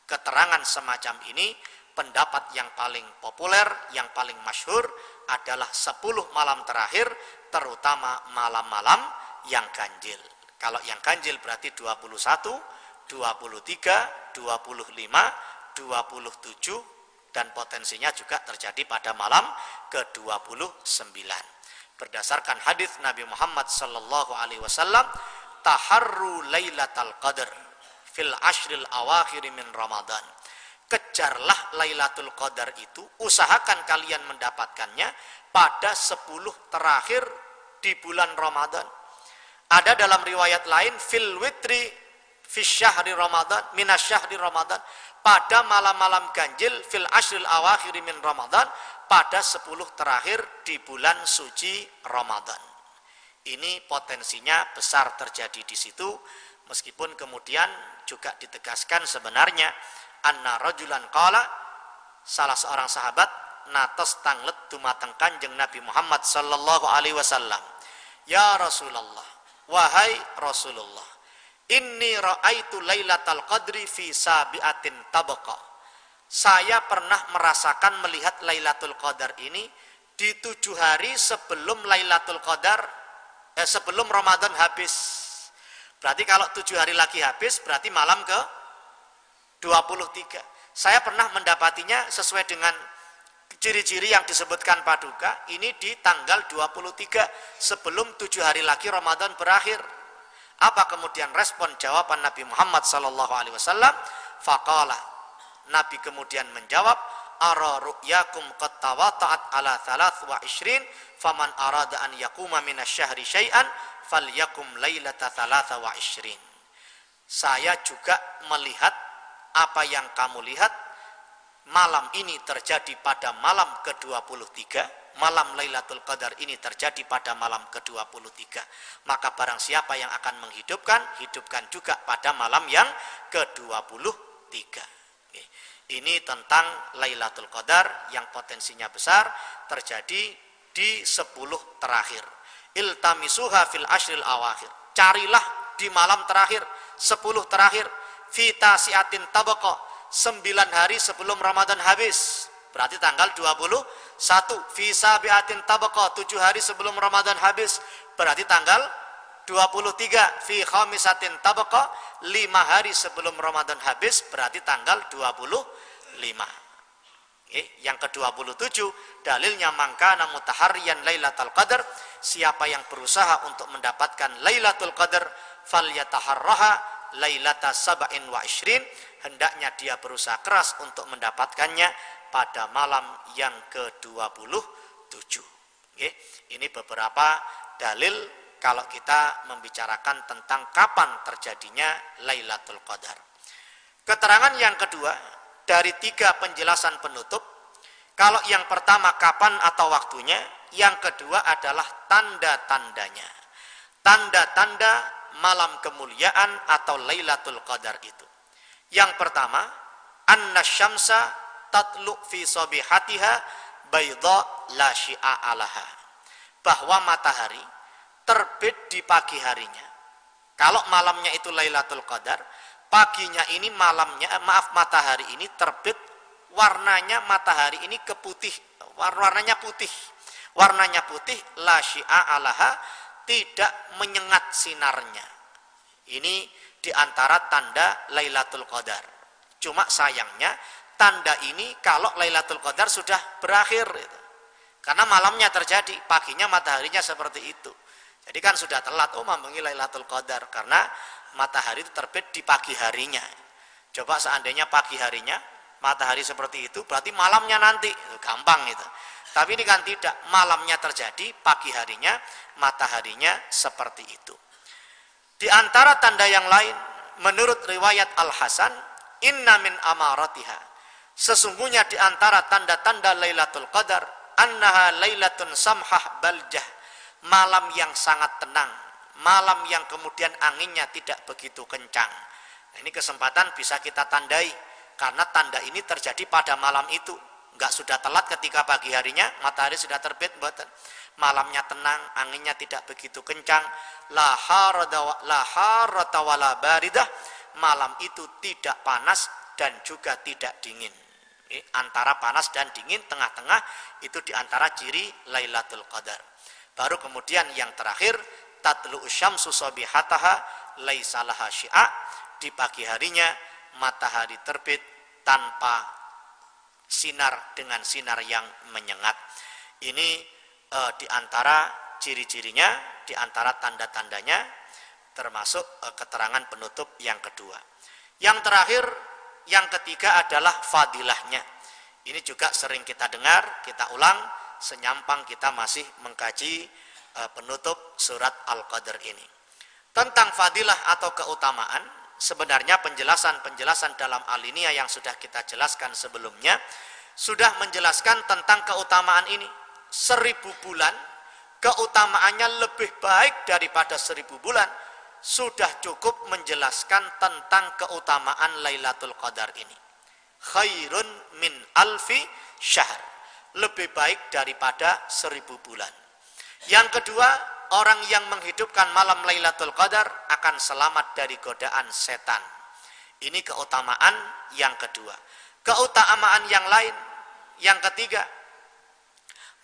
keterangan semacam ini pendapat yang paling populer, yang paling masyhur adalah 10 malam terakhir terutama malam-malam yang ganjil. Kalau yang ganjil berarti 21, 23, 25, 27 dan potensinya juga terjadi pada malam ke-29. Berdasarkan hadis Nabi Muhammad sallallahu alaihi wasallam, taharru lailatal qadar fil ashril awakhir min Ramadan. Kejarlah Lailatul Qadar itu, usahakan kalian mendapatkannya pada 10 terakhir di bulan Ramadan. Ada dalam riwayat lain fil witri fi syahri Ramadan, minasyahri Ramadan pada malam-malam ganjil fil ashril awakhir min Ramadan pada 10 terakhir di bulan suci Ramadan. Ini potensinya besar terjadi di situ meskipun kemudian juga ditegaskan sebenarnya anna rajulan qala salah seorang sahabat natos tanglet dumateng Kanjeng Nabi Muhammad sallallahu alaihi wasallam ya Rasulullah wahai Rasulullah Inni ra'aitu lailatal qadri fi sabiatin tabaqa. Saya pernah merasakan melihat Lailatul Qadar ini di tujuh hari sebelum Lailatul Qadar, eh, sebelum Ramadan habis. Berarti kalau tujuh hari lagi habis, berarti malam ke 23. Saya pernah mendapatinya sesuai dengan ciri-ciri yang disebutkan Paduka, ini di tanggal 23 sebelum tujuh hari lagi Ramadan berakhir. Apa kemudian respon jawaban Nabi Muhammad sallallahu alaihi wasallam? Faqala. Nabi kemudian menjawab, "Ara ru'yakum qad tawata'at ala thalath wa ishrin, faman arada an yakuma minasyahri syai'an falyakum lailata thalatha wa ishrin." Saya juga melihat apa yang kamu lihat malam ini terjadi pada malam ke-23 malam Lailatul Qadar ini terjadi pada malam ke-23. Maka barang siapa yang akan menghidupkan, hidupkan juga pada malam yang ke-23. Ini tentang Lailatul Qadar yang potensinya besar terjadi di 10 terakhir. Iltamisuha fil ashril awakhir. Carilah di malam terakhir, 10 terakhir. Fita siatin taboko, 9 hari sebelum Ramadan habis. Berarti tanggal 20 satu, visa biatin tabaqah, tujuh hari sebelum Ramadan habis. Berarti tanggal 23, fi khamisatin tabaqah, lima hari sebelum Ramadan habis, berarti tanggal 25. Oke, yang ke-27, dalilnya mangkana mutaharian Lailatul Qadar, siapa yang berusaha untuk mendapatkan Lailatul Qadar, falyataharraha lailata sab'in wa ishrin, hendaknya dia berusaha keras untuk mendapatkannya pada malam yang ke-27. Ini beberapa dalil kalau kita membicarakan tentang kapan terjadinya Lailatul Qadar. Keterangan yang kedua dari tiga penjelasan penutup, kalau yang pertama kapan atau waktunya, yang kedua adalah tanda-tandanya. Tanda-tanda malam kemuliaan atau Lailatul Qadar itu. Yang pertama, anna syamsa tatlu fi sabihatiha bayda la syi'a alaha. Bahwa matahari terbit di pagi harinya. Kalau malamnya itu Lailatul Qadar, paginya ini malamnya eh, maaf matahari ini terbit warnanya matahari ini keputih, warnanya putih. Warnanya putih la syi'a alaha tidak menyengat sinarnya. Ini di antara tanda Lailatul Qadar. Cuma sayangnya tanda ini kalau Lailatul Qadar sudah berakhir itu. Karena malamnya terjadi, paginya mataharinya seperti itu. Jadi kan sudah telat oh membangi Lailatul Qadar karena matahari itu terbit di pagi harinya. Coba seandainya pagi harinya matahari seperti itu berarti malamnya nanti gampang itu. Tapi ini kan tidak, malamnya terjadi, pagi harinya mataharinya seperti itu. Di antara tanda yang lain menurut riwayat Al-Hasan, inna min amaratiha. Sesungguhnya di antara tanda-tanda Lailatul Qadar, annaha lailatun samhah baljah. Malam yang sangat tenang, malam yang kemudian anginnya tidak begitu kencang. Nah, ini kesempatan bisa kita tandai karena tanda ini terjadi pada malam itu. Enggak sudah telat ketika pagi harinya matahari sudah terbit buatan malamnya tenang, anginnya tidak begitu kencang, la harata baridah, malam itu tidak panas dan juga tidak dingin. Antara panas dan dingin tengah-tengah itu di antara ciri Lailatul Qadar. Baru kemudian yang terakhir tatlu syamsu sabihataha laisalaha syi'a di pagi harinya matahari terbit tanpa sinar dengan sinar yang menyengat. Ini e, di antara ciri-cirinya, di antara tanda-tandanya, termasuk e, keterangan penutup yang kedua. Yang terakhir, yang ketiga adalah fadilahnya. Ini juga sering kita dengar, kita ulang, senyampang kita masih mengkaji e, penutup surat Al-Qadr ini. Tentang fadilah atau keutamaan, sebenarnya penjelasan-penjelasan dalam alinea yang sudah kita jelaskan sebelumnya, sudah menjelaskan tentang keutamaan ini seribu bulan, keutamaannya lebih baik daripada seribu bulan, sudah cukup menjelaskan tentang keutamaan Lailatul Qadar ini. Khairun min alfi syahr. Lebih baik daripada seribu bulan. Yang kedua, orang yang menghidupkan malam Lailatul Qadar akan selamat dari godaan setan. Ini keutamaan yang kedua. Keutamaan yang lain, yang ketiga,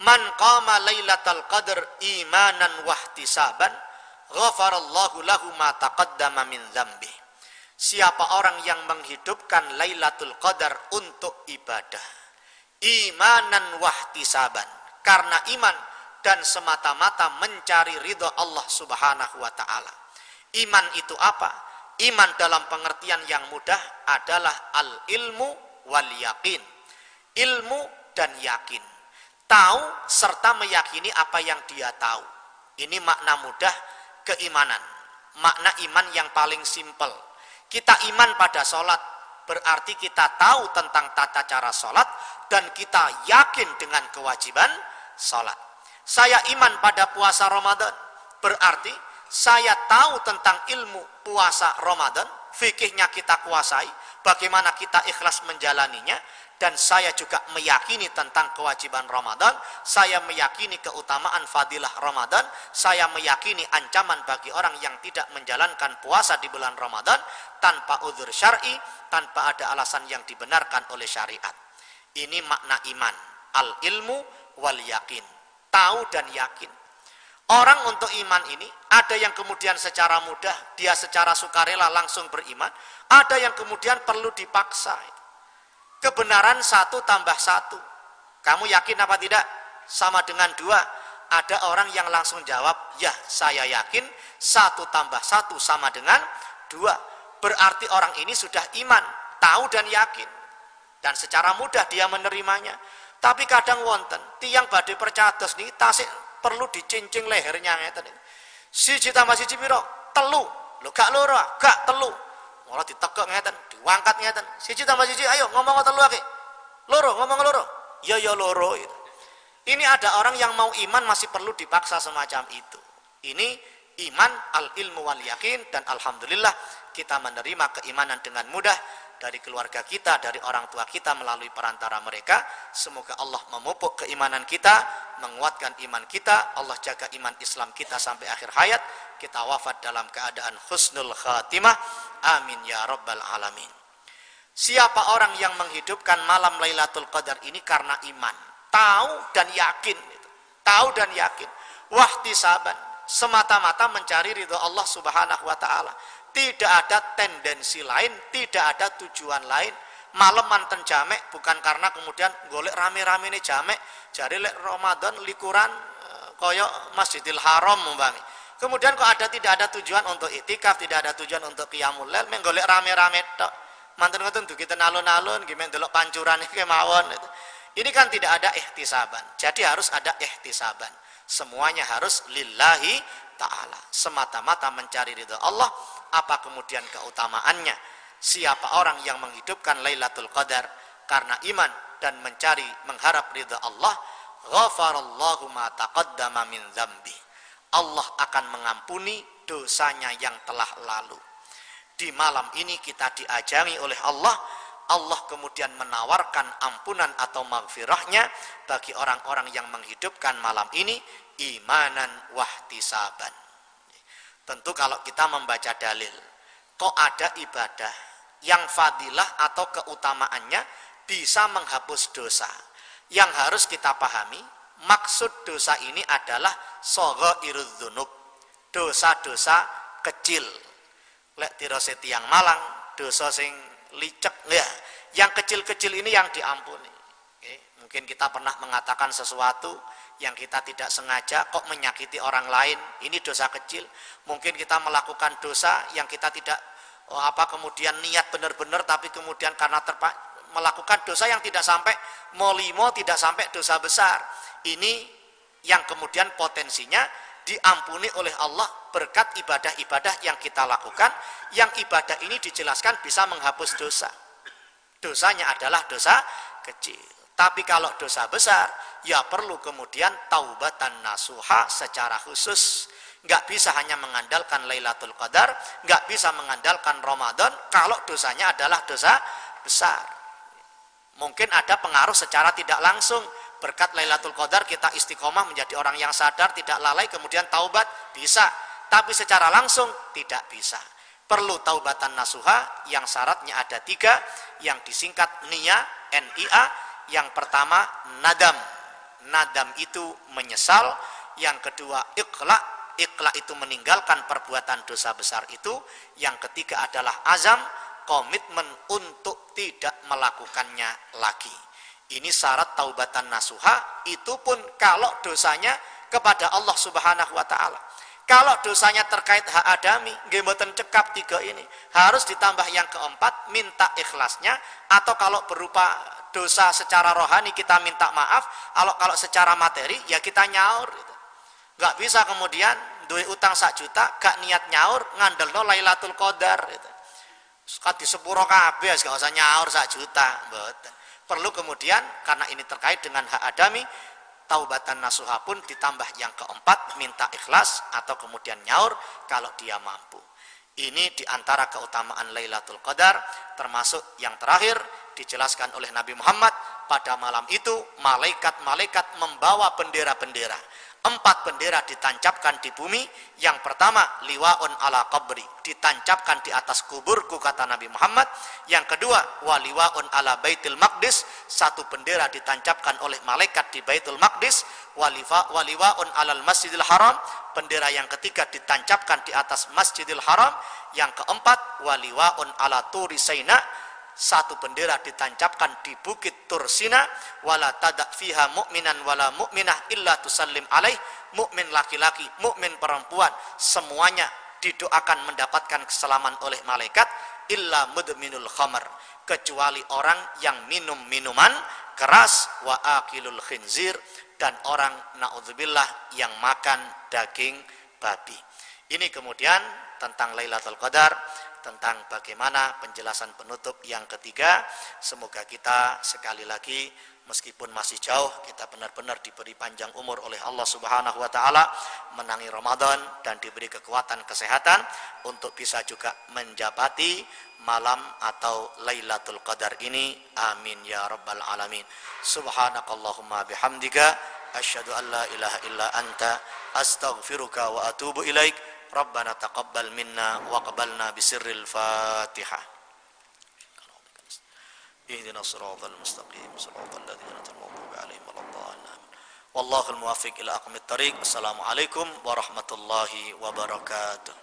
Man qama lailatal qadr imanan wahtisaban ghafarallahu lahu ma taqaddama min dzambi. Siapa orang yang menghidupkan Lailatul Qadar untuk ibadah, imanan wahtisaban, karena iman dan semata-mata mencari ridho Allah Subhanahu wa taala. Iman itu apa? Iman dalam pengertian yang mudah adalah al-ilmu wal yakin. Ilmu dan yakin tahu serta meyakini apa yang dia tahu. Ini makna mudah keimanan. Makna iman yang paling simpel. Kita iman pada sholat, berarti kita tahu tentang tata cara sholat, dan kita yakin dengan kewajiban sholat. Saya iman pada puasa Ramadan, berarti saya tahu tentang ilmu puasa Ramadan, fikihnya kita kuasai, bagaimana kita ikhlas menjalaninya, dan saya juga meyakini tentang kewajiban Ramadan, saya meyakini keutamaan fadilah Ramadan, saya meyakini ancaman bagi orang yang tidak menjalankan puasa di bulan Ramadan tanpa udzur syar'i, tanpa ada alasan yang dibenarkan oleh syariat. Ini makna iman, al ilmu wal yakin, tahu dan yakin. Orang untuk iman ini ada yang kemudian secara mudah dia secara sukarela langsung beriman, ada yang kemudian perlu dipaksa kebenaran satu tambah satu. Kamu yakin apa tidak? Sama dengan dua. Ada orang yang langsung jawab, ya saya yakin satu tambah satu sama dengan dua. Berarti orang ini sudah iman, tahu dan yakin. Dan secara mudah dia menerimanya. Tapi kadang wonten, tiang badai percados nih tasik perlu dicincing lehernya ngeten. Si cita masih cipiro, telu. Lo gak loro, gak telu Malah ditekek ngeten, diwangkat ngeten. Siji tambah siji, ayo ngomong telu lagi. Loro, ngomong loro. Ya ya loro itu. Ini ada orang yang mau iman masih perlu dipaksa semacam itu. Ini iman al ilmu wal yakin dan alhamdulillah kita menerima keimanan dengan mudah dari keluarga kita, dari orang tua kita melalui perantara mereka. Semoga Allah memupuk keimanan kita, menguatkan iman kita, Allah jaga iman Islam kita sampai akhir hayat. Kita wafat dalam keadaan husnul khatimah. Amin ya rabbal alamin. Siapa orang yang menghidupkan malam Lailatul Qadar ini karena iman, tahu dan yakin, tahu dan yakin, wahtisaban, semata-mata mencari ridho Allah Subhanahu wa taala. Tidak ada tendensi lain, tidak ada tujuan lain. Malam manten jamek bukan karena kemudian golek rame-rame ini jamek, jadi lek Ramadan likuran eh, koyo Masjidil Haram umpami. Kemudian kok ada tidak ada tujuan untuk itikaf, tidak ada tujuan untuk qiyamul lail, menggolek rame-rame tok. Manten ngoten dugi ten alun-alun, gimana delok pancuran iki mawon. Ini kan tidak ada ihtisaban. Jadi harus ada ihtisaban. Semuanya harus lillahi ta'ala. Semata-mata mencari ridha Allah. Apa kemudian keutamaannya? Siapa orang yang menghidupkan Lailatul Qadar karena iman dan mencari mengharap ridha Allah, ghafarallahu ma taqaddama min dzambi. Allah akan mengampuni dosanya yang telah lalu. Di malam ini kita diajari oleh Allah Allah kemudian menawarkan ampunan atau maghfirahnya bagi orang-orang yang menghidupkan malam ini imanan wahtisaban. Tentu kalau kita membaca dalil, kok ada ibadah yang fadilah atau keutamaannya bisa menghapus dosa. Yang harus kita pahami, maksud dosa ini adalah sogo irudzunub, dosa-dosa kecil. Lek tiroseti yang malang, dosa sing licek ya. Yang kecil-kecil ini yang diampuni. Oke. Mungkin kita pernah mengatakan sesuatu yang kita tidak sengaja kok menyakiti orang lain, ini dosa kecil. Mungkin kita melakukan dosa yang kita tidak oh, apa kemudian niat benar-benar tapi kemudian karena terpa, melakukan dosa yang tidak sampai molimo tidak sampai dosa besar. Ini yang kemudian potensinya diampuni oleh Allah berkat ibadah-ibadah yang kita lakukan yang ibadah ini dijelaskan bisa menghapus dosa dosanya adalah dosa kecil tapi kalau dosa besar ya perlu kemudian taubatan nasuha secara khusus. Nggak bisa hanya mengandalkan Lailatul Qadar nggak bisa mengandalkan Ramadan kalau dosanya adalah dosa besar. Mungkin ada pengaruh secara tidak langsung. Berkat Lailatul Qadar kita istiqomah menjadi orang yang sadar tidak lalai kemudian taubat bisa. Tapi secara langsung tidak bisa. Perlu taubatan nasuha yang syaratnya ada tiga. Yang disingkat NIA NIA yang pertama nadam. Nadam itu menyesal. Yang kedua ikhla ikhla itu meninggalkan perbuatan dosa besar itu. Yang ketiga adalah azam komitmen untuk tidak melakukannya lagi. Ini syarat taubatan nasuha. Itu pun kalau dosanya kepada Allah Subhanahu wa taala. Kalau dosanya terkait hak adami, nggih cekap tiga ini. Harus ditambah yang keempat, minta ikhlasnya. Atau kalau berupa dosa secara rohani kita minta maaf, kalau kalau secara materi ya kita nyaur gitu. Gak bisa kemudian duit utang sak juta gak niat nyaur ngandel no Lailatul Qadar gitu. Kat di sepuro kabeh gak usah nyaur sak juta, betul. Perlu kemudian karena ini terkait dengan hak adami, taubatan nasuha pun ditambah yang keempat minta ikhlas atau kemudian nyaur kalau dia mampu. Ini di antara keutamaan Lailatul Qadar termasuk yang terakhir dijelaskan oleh Nabi Muhammad pada malam itu malaikat-malaikat membawa bendera-bendera. Empat bendera ditancapkan di bumi yang pertama liwaun ala qabri ditancapkan di atas kuburku kata Nabi Muhammad. Yang kedua waliwaun ala baitul maqdis satu bendera ditancapkan oleh malaikat di baitul maqdis. Waliwa waliwaun alal masjidil haram bendera yang ketiga ditancapkan di atas masjidil haram. Yang keempat waliwaun ala turi saina satu bendera ditancapkan di bukit Tursina. Wala tadak fiha mu'minan wala mu'minah illa tusallim alaih. Mukmin laki-laki mukmin perempuan semuanya didoakan mendapatkan keselaman oleh malaikat. Illa mudminul khamar. Kecuali orang yang minum minuman keras wa akilul khinzir dan orang naudzubillah yang makan daging babi. Ini kemudian tentang Lailatul Qadar tentang bagaimana penjelasan penutup yang ketiga. Semoga kita sekali lagi meskipun masih jauh kita benar-benar diberi panjang umur oleh Allah Subhanahu wa taala menangi Ramadan dan diberi kekuatan kesehatan untuk bisa juga menjabati malam atau Lailatul Qadar ini. Amin ya rabbal alamin. Subhanakallahumma bihamdika asyhadu an la ilaha illa anta astaghfiruka wa atubu ilaik ربنا تقبل منا وقبلنا بسر الفاتحة. اهدنا الصراط المستقيم. صراط الذين أنعمت عليهم ولا الضالين. والله الموفق إلى أقم الطريق. السلام عليكم ورحمة الله وبركاته.